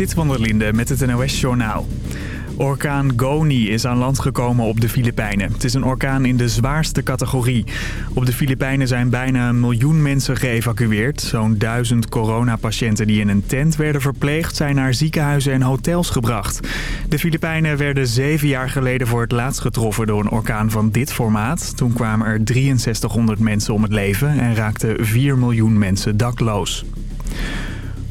Zit van der Linde met het NOS-journaal. Orkaan Goni is aan land gekomen op de Filipijnen. Het is een orkaan in de zwaarste categorie. Op de Filipijnen zijn bijna een miljoen mensen geëvacueerd. Zo'n duizend coronapatiënten die in een tent werden verpleegd... zijn naar ziekenhuizen en hotels gebracht. De Filipijnen werden zeven jaar geleden voor het laatst getroffen... door een orkaan van dit formaat. Toen kwamen er 6300 mensen om het leven... en raakten 4 miljoen mensen dakloos.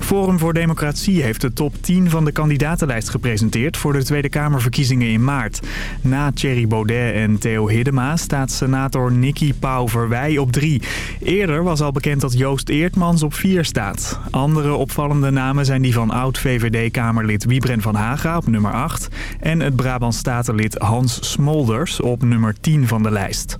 Forum voor Democratie heeft de top 10 van de kandidatenlijst gepresenteerd voor de Tweede Kamerverkiezingen in maart. Na Thierry Baudet en Theo Hiddema staat senator Nicky Pauw-Verwij op 3. Eerder was al bekend dat Joost Eertmans op 4 staat. Andere opvallende namen zijn die van oud-VVD-Kamerlid Wiebren van Haga op nummer 8... en het Brabant Statenlid Hans Smolders op nummer 10 van de lijst.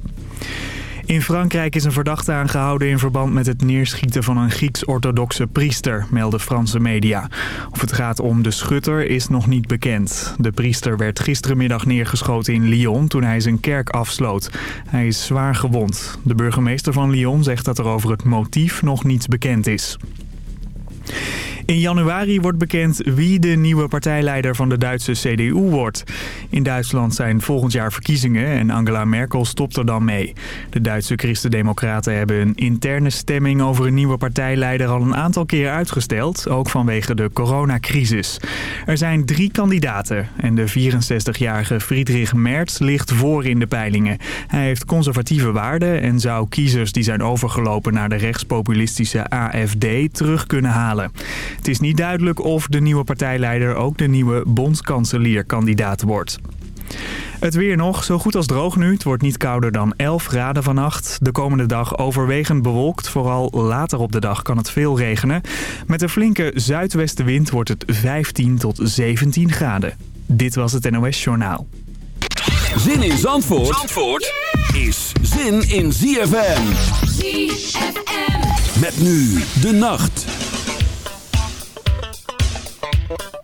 In Frankrijk is een verdachte aangehouden in verband met het neerschieten van een Grieks-orthodoxe priester, melden Franse media. Of het gaat om de schutter is nog niet bekend. De priester werd gisterenmiddag neergeschoten in Lyon toen hij zijn kerk afsloot. Hij is zwaar gewond. De burgemeester van Lyon zegt dat er over het motief nog niets bekend is. In januari wordt bekend wie de nieuwe partijleider van de Duitse CDU wordt. In Duitsland zijn volgend jaar verkiezingen en Angela Merkel stopt er dan mee. De Duitse Christen-Democraten hebben een interne stemming over een nieuwe partijleider al een aantal keer uitgesteld, ook vanwege de coronacrisis. Er zijn drie kandidaten en de 64-jarige Friedrich Merz ligt voor in de peilingen. Hij heeft conservatieve waarden en zou kiezers die zijn overgelopen naar de rechtspopulistische AFD terug kunnen halen. Het is niet duidelijk of de nieuwe partijleider ook de nieuwe bondskanselierkandidaat wordt. Het weer nog, zo goed als droog nu. Het wordt niet kouder dan 11 graden vannacht. De komende dag overwegend bewolkt. Vooral later op de dag kan het veel regenen. Met een flinke zuidwestenwind wordt het 15 tot 17 graden. Dit was het NOS Journaal. Zin in Zandvoort, Zandvoort is zin in ZFM. ZFM. Met nu de nacht. you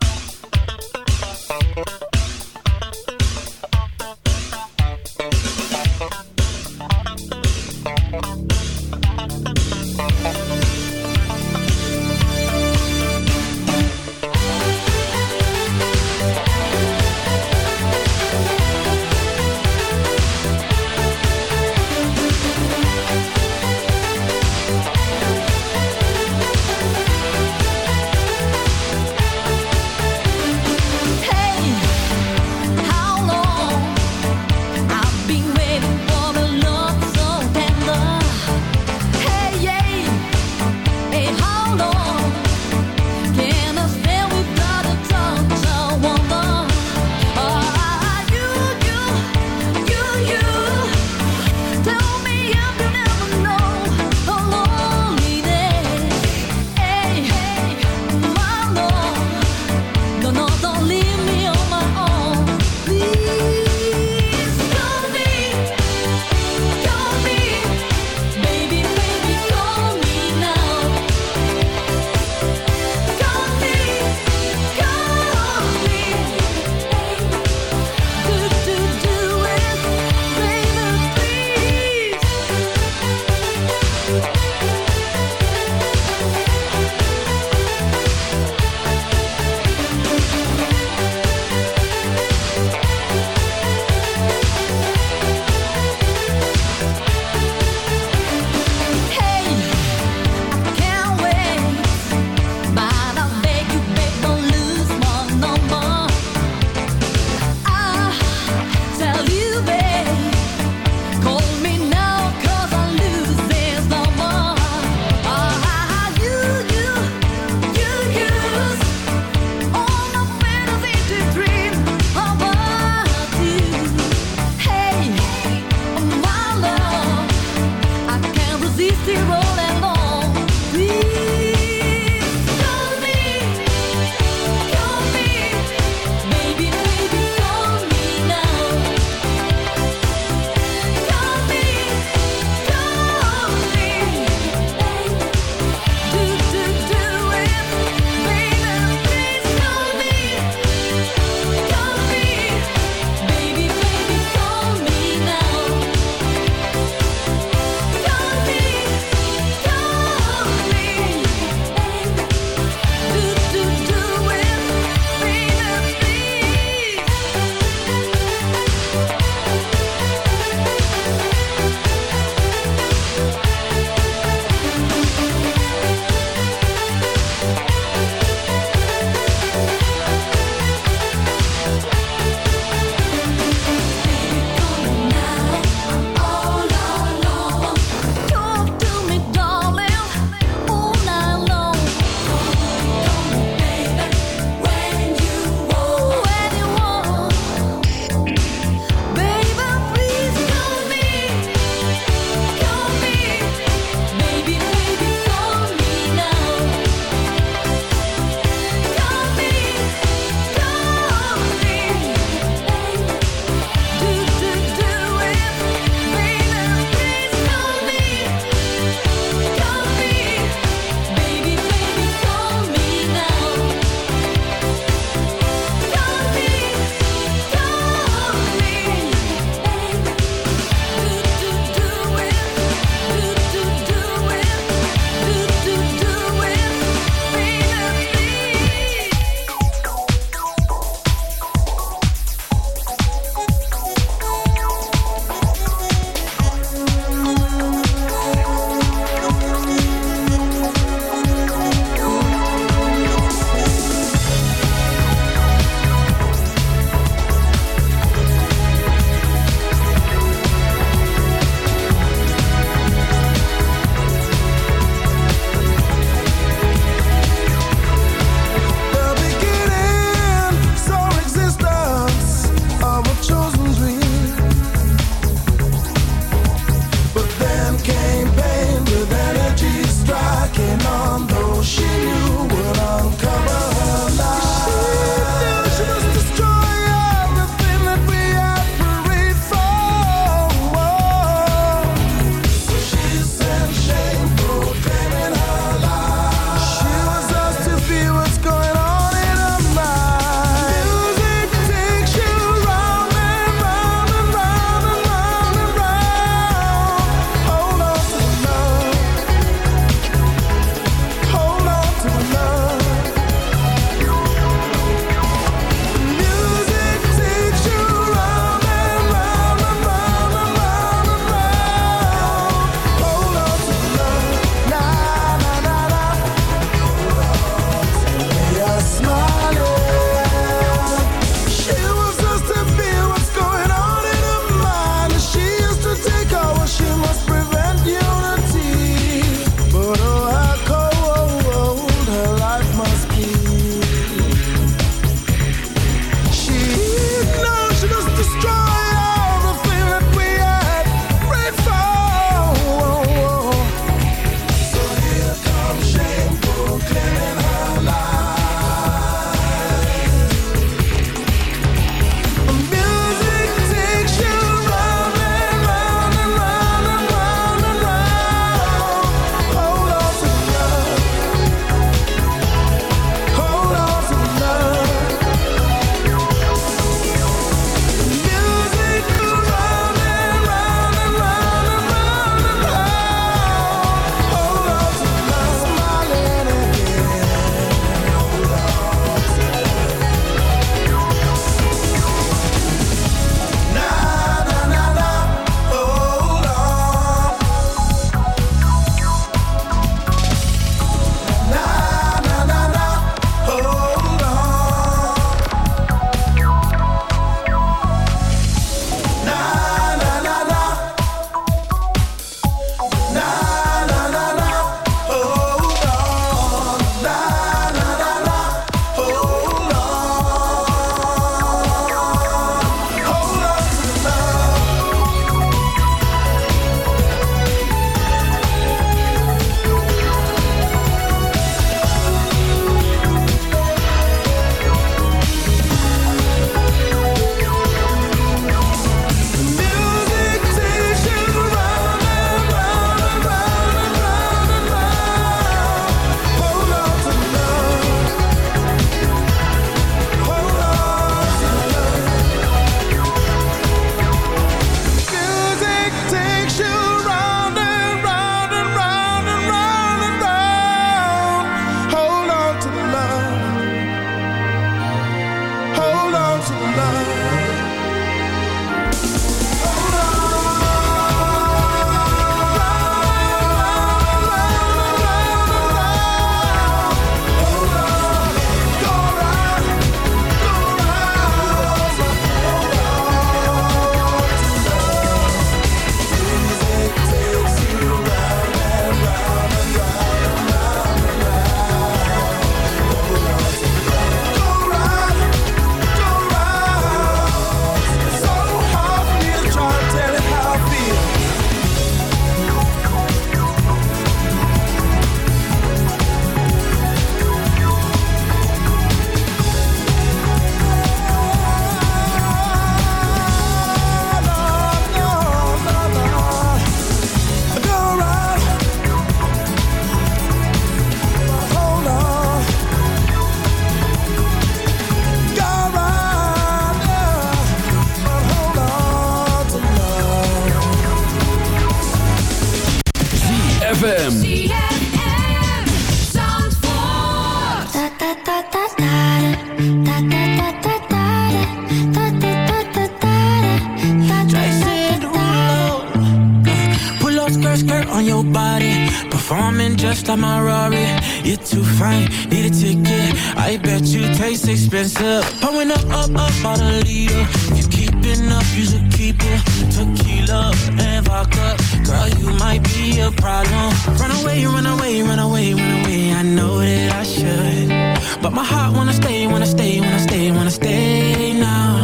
crashed out my Rari. You're too fine, need a ticket. I bet you taste expensive. Pouring up, up, up on a leader. You keeping up, you should keep it. Tequila and vodka, girl, you might be a problem. Run away, run away, run away, run away. I know that I should, but my heart wanna stay, wanna stay, wanna stay, wanna stay now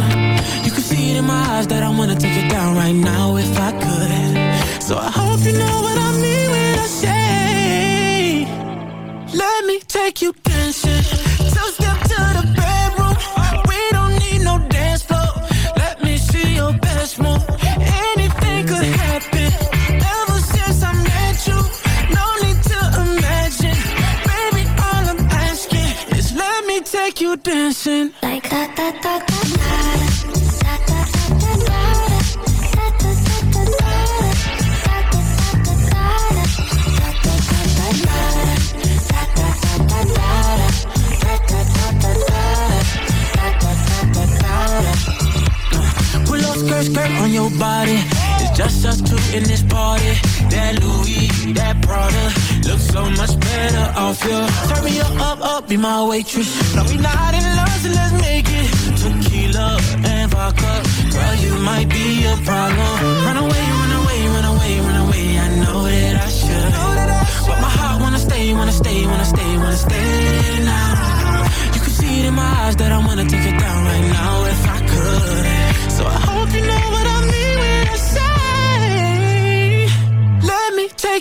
see it in my eyes that I wanna take it down right now if I could. So I hope you know what I mean. Let me take you dancing. body. It's just us two in this party. That Louis, that Prada, looks so much better off you. Turn me up, up, up, be my waitress. Now we not in love, so let's make it tequila and vodka. Girl, you might be a problem. Run away, run away, run away, run away. I know that I should, but my heart wanna stay, wanna stay, wanna stay, wanna stay now in my eyes that I wanna take it down right now if I could. So I hope you know what I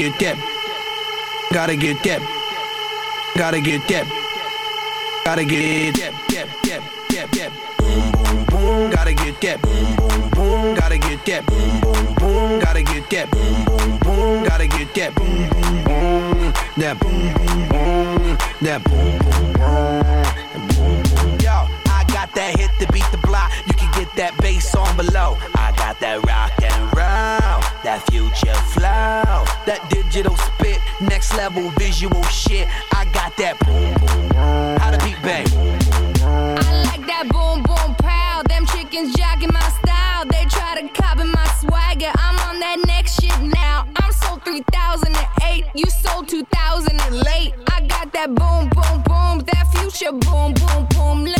Get that. Gotta get that. Gotta get that. Gotta get that. That. Boom boom boom. Gotta get that. Boom boom boom. Gotta get that. Boom boom boom. Gotta get that. Boom boom boom. Gotta get that. Boom boom boom. That boom boom boom. That boom boom boom. Yo, I got that hit that bass on below. I got that rock and roll, that future flow, that digital spit, next level visual shit. I got that boom boom. How the beat bang? I like that boom boom pow. Them chickens jocking my style. They try to copy my swagger. I'm on that next shit now. I'm sold 3008. You sold 2000 and late. I got that boom boom boom. That future boom boom boom.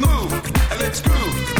move and let's groove.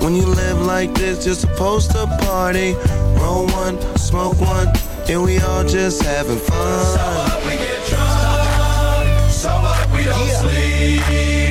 When you live like this, you're supposed to party. Roll one, smoke one, and we all just having fun. We get drunk, so what we don't sleep.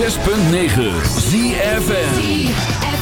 106.9 ZFM.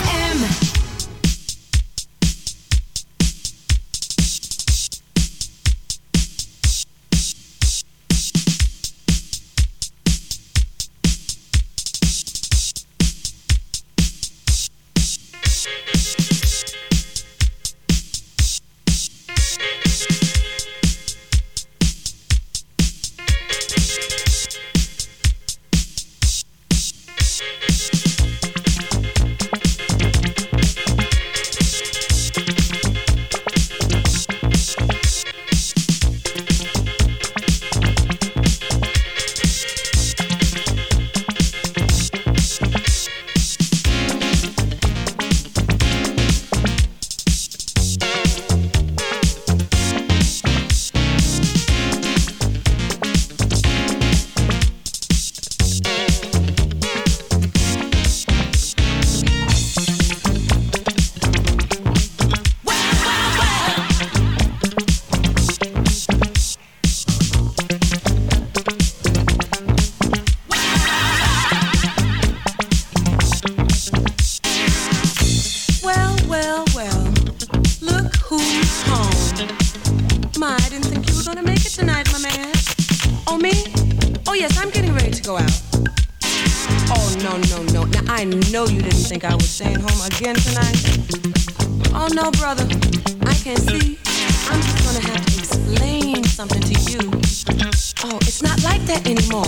that anymore.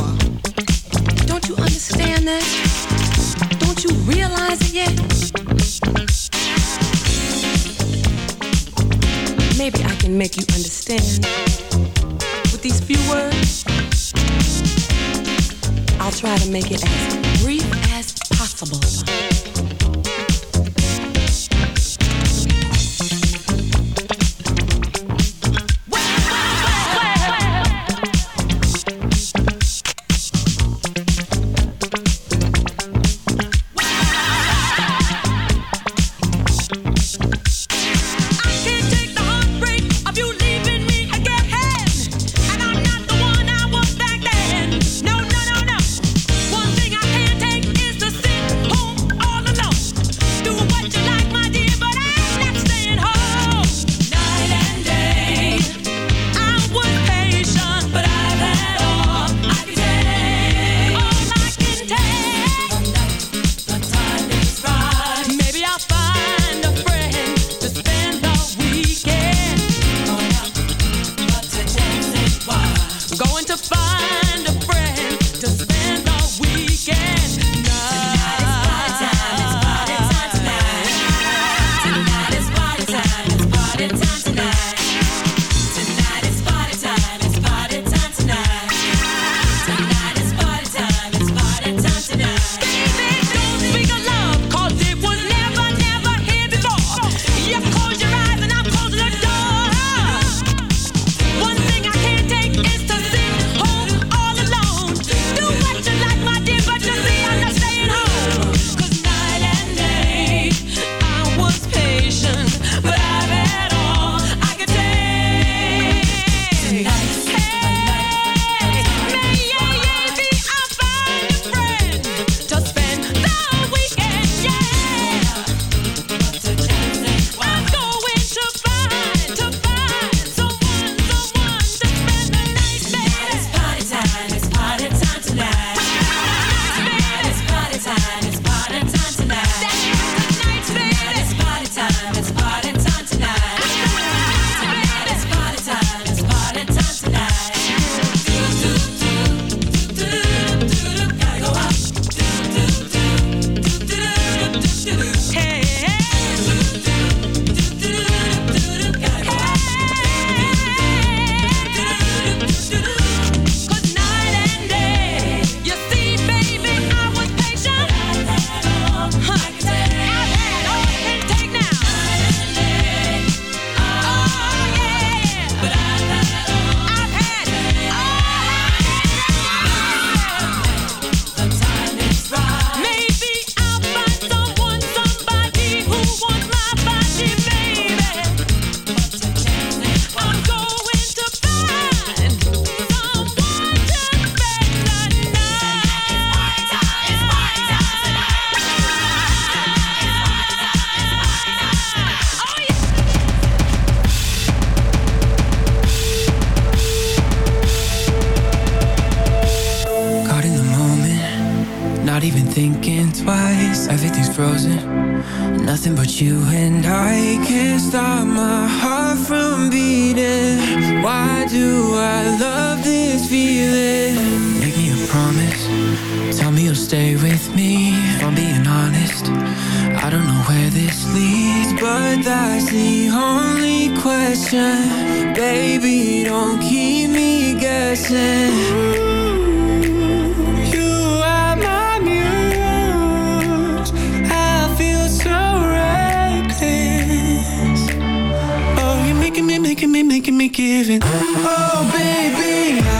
Don't you understand that? Don't you realize it yet? Maybe I can make you understand with these few words. I'll try to make it as why do I love this feeling? Make me a promise, tell me you'll stay with me. If I'm being honest, I don't know where this leads But that's the only question. Baby, don't keep me guessing. me, making me give. Oh, baby.